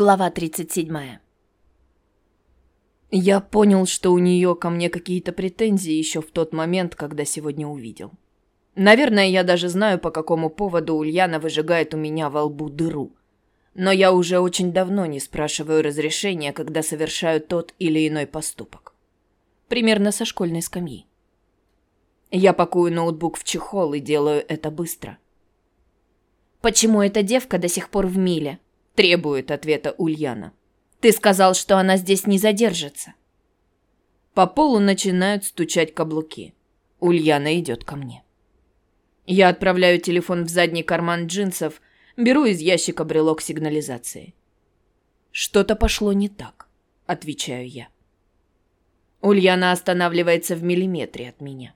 Глава 37. Я понял, что у нее ко мне какие-то претензии еще в тот момент, когда сегодня увидел. Наверное, я даже знаю, по какому поводу Ульяна выжигает у меня во лбу дыру. Но я уже очень давно не спрашиваю разрешения, когда совершаю тот или иной поступок. Примерно со школьной скамьи. Я пакую ноутбук в чехол и делаю это быстро. «Почему эта девка до сих пор в миле?» Требует ответа Ульяна. Ты сказал, что она здесь не задержится. По полу начинают стучать каблуки. Ульяна идет ко мне. Я отправляю телефон в задний карман джинсов, беру из ящика брелок сигнализации. Что-то пошло не так, отвечаю я. Ульяна останавливается в миллиметре от меня.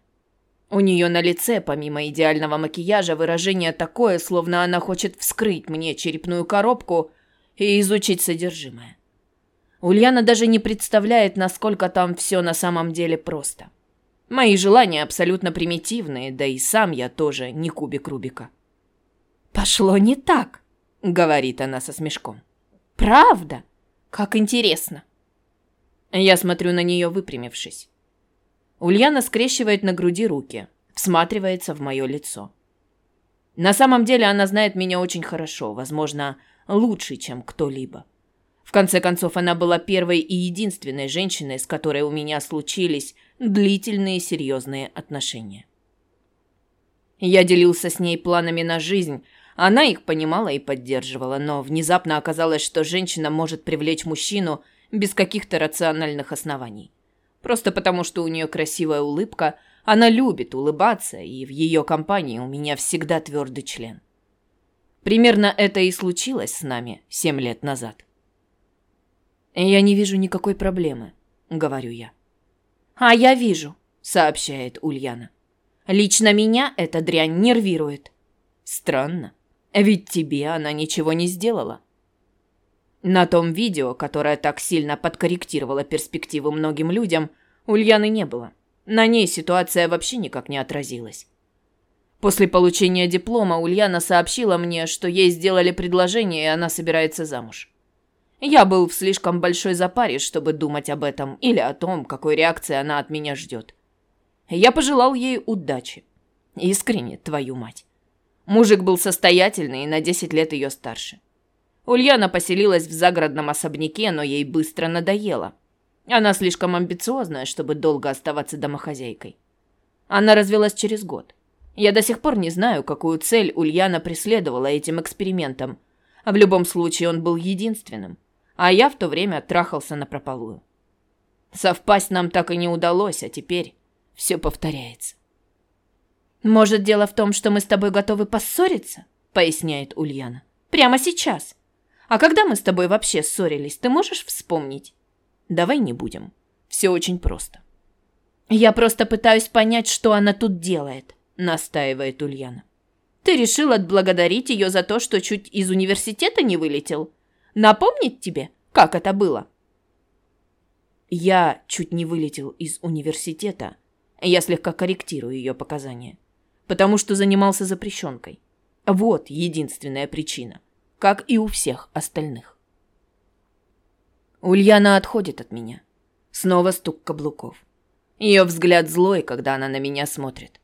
У нее на лице, помимо идеального макияжа, выражение такое, словно она хочет вскрыть мне черепную коробку и изучить содержимое. Ульяна даже не представляет, насколько там все на самом деле просто. Мои желания абсолютно примитивные, да и сам я тоже не кубик Рубика. «Пошло не так», — говорит она со смешком. «Правда? Как интересно». Я смотрю на нее, выпрямившись. Ульяна скрещивает на груди руки, всматривается в мое лицо. На самом деле она знает меня очень хорошо, возможно, лучше, чем кто-либо. В конце концов, она была первой и единственной женщиной, с которой у меня случились длительные серьезные отношения. Я делился с ней планами на жизнь, она их понимала и поддерживала, но внезапно оказалось, что женщина может привлечь мужчину без каких-то рациональных оснований. Просто потому, что у нее красивая улыбка, она любит улыбаться, и в ее компании у меня всегда твердый член. Примерно это и случилось с нами семь лет назад. «Я не вижу никакой проблемы», — говорю я. «А я вижу», — сообщает Ульяна. «Лично меня эта дрянь нервирует». «Странно, ведь тебе она ничего не сделала». На том видео, которое так сильно подкорректировало перспективы многим людям, Ульяны не было. На ней ситуация вообще никак не отразилась. После получения диплома Ульяна сообщила мне, что ей сделали предложение, и она собирается замуж. Я был в слишком большой запаре, чтобы думать об этом или о том, какой реакции она от меня ждет. Я пожелал ей удачи. Искренне, твою мать. Мужик был состоятельный и на 10 лет ее старше. Ульяна поселилась в загородном особняке, но ей быстро надоело. Она слишком амбициозная, чтобы долго оставаться домохозяйкой. Она развелась через год. Я до сих пор не знаю, какую цель Ульяна преследовала этим экспериментом. А в любом случае он был единственным. А я в то время трахался на прополую. Совпасть нам так и не удалось, а теперь все повторяется. «Может, дело в том, что мы с тобой готовы поссориться?» — поясняет Ульяна. «Прямо сейчас. А когда мы с тобой вообще ссорились, ты можешь вспомнить?» «Давай не будем. Все очень просто». «Я просто пытаюсь понять, что она тут делает», — настаивает Ульяна. «Ты решил отблагодарить ее за то, что чуть из университета не вылетел? Напомнить тебе, как это было?» Я чуть не вылетел из университета. Я слегка корректирую ее показания. Потому что занимался запрещенкой. Вот единственная причина как и у всех остальных. Ульяна отходит от меня. Снова стук каблуков. Ее взгляд злой, когда она на меня смотрит.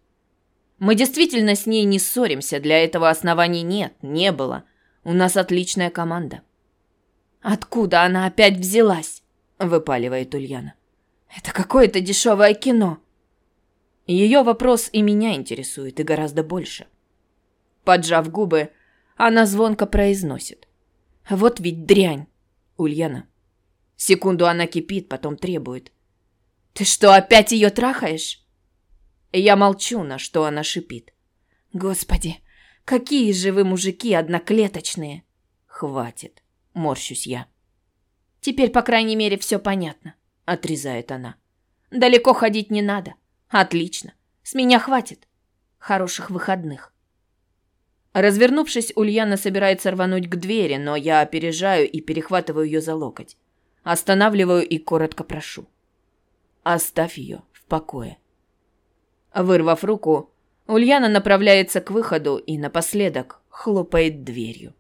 Мы действительно с ней не ссоримся, для этого оснований нет, не было. У нас отличная команда. «Откуда она опять взялась?» – выпаливает Ульяна. «Это какое-то дешевое кино». Ее вопрос и меня интересует, и гораздо больше. Поджав губы, она звонко произносит. «Вот ведь дрянь!» Ульяна. Секунду она кипит, потом требует. «Ты что, опять ее трахаешь?» Я молчу, на что она шипит. «Господи, какие же вы мужики одноклеточные!» «Хватит!» – морщусь я. «Теперь, по крайней мере, все понятно», – отрезает она. «Далеко ходить не надо. Отлично. С меня хватит. Хороших выходных». Развернувшись, Ульяна собирается рвануть к двери, но я опережаю и перехватываю ее за локоть. Останавливаю и коротко прошу. Оставь ее в покое. Вырвав руку, Ульяна направляется к выходу и напоследок хлопает дверью.